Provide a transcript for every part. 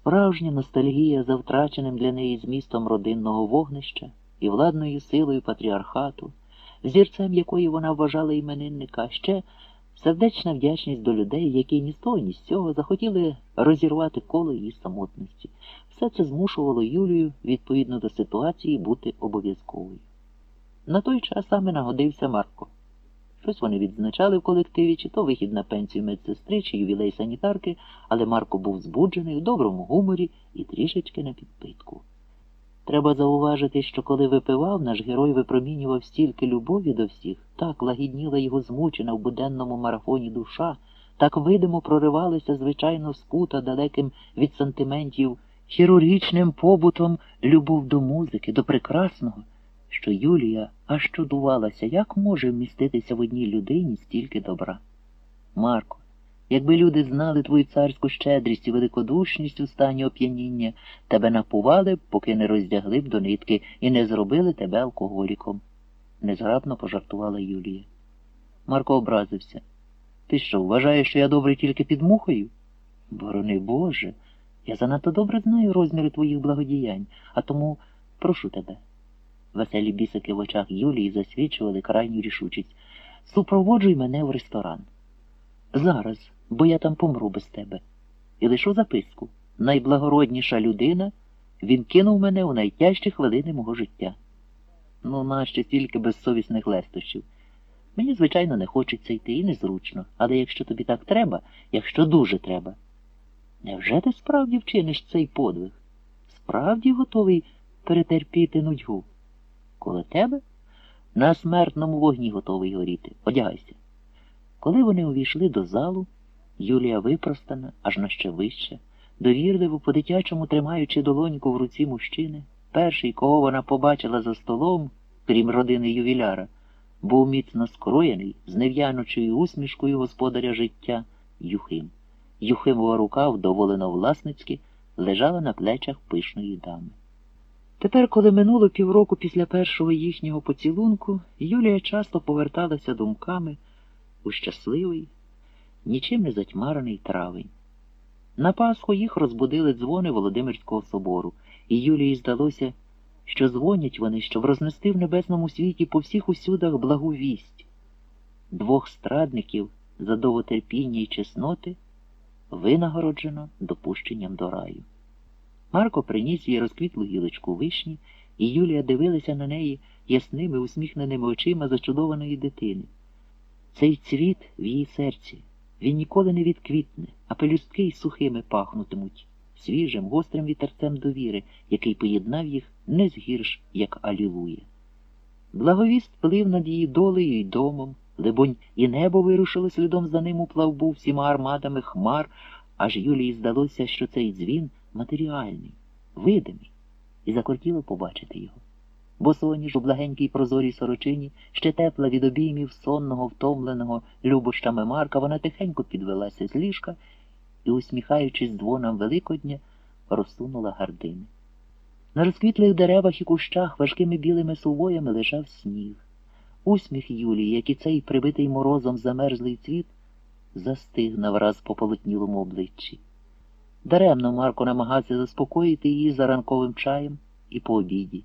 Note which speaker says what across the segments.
Speaker 1: Справжня ностальгія за втраченим для неї змістом родинного вогнища і владною силою патріархату, зірцем якої вона вважала іменинника, ще сердечна вдячність до людей, які ні з того, ні з цього захотіли розірвати коло її самотності. Все це змушувало Юлію, відповідно до ситуації, бути обов'язковою. На той час саме нагодився Марко. Щось вони відзначали в колективі, чи то вихід на пенсію медсестри, чи ювілей санітарки, але Марко був збуджений, в доброму гуморі і трішечки на підпитку. Треба зауважити, що коли випивав, наш герой випромінював стільки любові до всіх, так лагідніла його змучена в буденному марафоні душа, так видимо проривалися, звичайно, спута далеким від сантиментів, хірургічним побутом любов до музики, до прекрасного, що Юлія аж чудувалася, як може вміститися в одній людині стільки добра. Марко, якби люди знали твою царську щедрість і великодушність у стані оп'яніння, тебе напували б, поки не роздягли б до нитки і не зробили тебе алкоголіком, незграбно пожартувала Юлія. Марко образився. Ти що, вважаєш, що я добрий тільки під мухою? Борони Боже, я занадто добре знаю розміри твоїх благодіянь, а тому прошу тебе. Веселі бісики в очах Юлії засвідчували крайню рішучість. Супроводжуй мене в ресторан. Зараз, бо я там помру без тебе. І лишу записку. Найблагородніша людина, він кинув мене у найтяжчі хвилини мого життя. Ну, нащо стільки безсовісних лестощів. Мені, звичайно, не хочеться йти і незручно, але якщо тобі так треба, якщо дуже треба. Невже ти справді вчиниш цей подвиг? Справді готовий перетерпіти нудьгу? Коло тебе? На смертному вогні готовий горіти. Одягайся. Коли вони увійшли до залу, Юлія випростана, аж на ще вище, довірливо по-дитячому тримаючи долоньку в руці мужчини, перший, кого вона побачила за столом, крім родини ювіляра, був міцно скроєний, з нев'яночою усмішкою господаря життя Юхим. Юхимова рука, вдоволено власницьки, лежала на плечах пишної дами. Тепер, коли минуло півроку після першого їхнього поцілунку, Юлія часто поверталася думками у щасливий, нічим не затьмарений травень. На Пасху їх розбудили дзвони Володимирського собору, і Юлії здалося, що дзвонять вони, щоб рознести в небесному світі по всіх усюдах благу вість. Двох страдників за довготерпіння й чесноти винагороджено допущенням до раю. Марко приніс їй розквітлу гілочку вишні, і Юлія дивилася на неї ясними, усміхненими очима зачудованої дитини. Цей цвіт в її серці, він ніколи не відквітне, а пелюстки й сухими пахнутимуть, свіжим, гострим вітерцем довіри, який поєднав їх не згірш, як алілує. Благовіст плив над її долею й домом, либонь, і небо вирушило слідом за ним у плавбу всіма армадами хмар, аж Юлії здалося, що цей дзвін матеріальний, видимий, і закортіло побачити його. Босоніж у благенькій прозорій сорочині, ще тепла від обіймів сонного, втомленого любощами Марка, вона тихенько підвелася з ліжка і, усміхаючись дзвоном Великодня, розсунула гардини. На розквітлих деревах і кущах важкими білими сувоями лежав сніг. Усміх Юлії, як і цей прибитий морозом замерзлий цвіт, застиг на враз по полотнілому обличчі. Даремно Марко намагався заспокоїти її за ранковим чаєм і по обіді.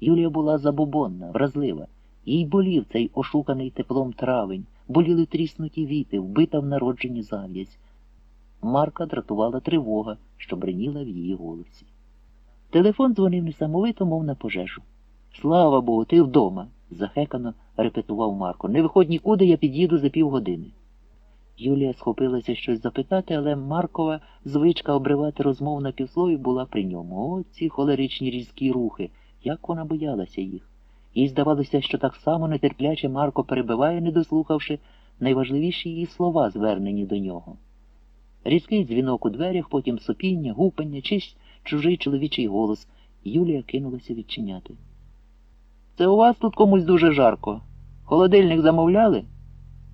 Speaker 1: Юлія була забобонна, вразлива. Їй болів цей ошуканий теплом травень, боліли тріснуті віти, вбита в народженні зав'язь. Марка дратувала тривога, що бриніла в її голосі. Телефон дзвонив несамовито, мов на пожежу. Слава Богу, ти вдома, захекано репетував Марко. Не виходь нікуди, я під'їду за півгодини. Юлія схопилася щось запитати, але Маркова звичка обривати розмов на півслові була при ньому. О, ці холеричні різкі рухи, як вона боялася їх. Їй здавалося, що так само нетерпляче Марко перебиває, не дослухавши найважливіші її слова, звернені до нього. Різкий дзвінок у дверях, потім сопіння, гупання, чись чужий чоловічий голос. Юлія кинулася відчиняти. Це у вас тут комусь дуже жарко. Холодильник замовляли?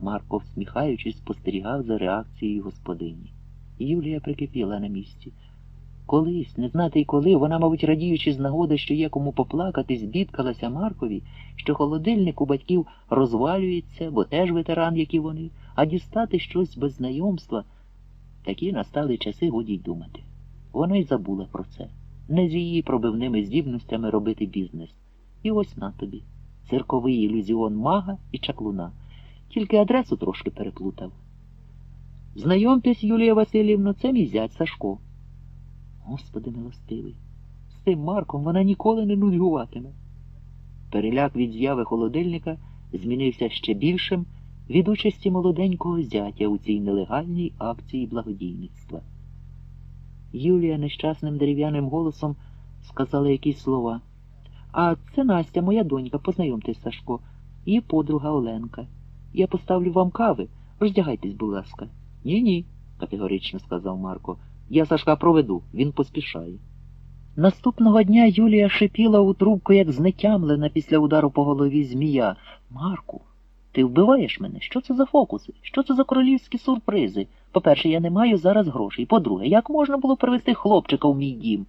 Speaker 1: Марко, всміхаючись, спостерігав за реакцією господині. Юлія прикипіла на місці. Колись, не знати й коли, вона, мабуть, радіючи з нагоди, що є кому поплакатись, бідкалася Маркові, що холодильник у батьків розвалюється, бо теж ветеран, як і вони, а дістати щось без знайомства. Такі настали часи годі й думати. вона й забула про це. Не з її пробивними здібностями робити бізнес. І ось на тобі. Цирковий ілюзіон мага і чаклуна. Тільки адресу трошки переплутав. Знайомтесь, Юлія Васильівна, це мій зять Сашко. Господи милостивий, з тим Марком вона ніколи не нудьгуватиме. Переляк від зяви холодильника змінився ще більшим від участі молоденького зятя у цій нелегальній акції благодійництва. Юлія нещасним дерев'яним голосом сказала якісь слова. А це Настя, моя донька, познайомтесь, Сашко, її подруга Оленка. Я поставлю вам кави, роздягайтесь, будь ласка. Ні, ні, категорично сказав Марко. Я Сашка проведу, він поспішає. Наступного дня Юлія шипіла у трубку, як знетямлена після удару по голові змія. Марку, ти вбиваєш мене? Що це за фокуси? Що це за королівські сюрпризи? По-перше, я не маю зараз грошей. По-друге, як можна було привезти хлопчика в мій дім?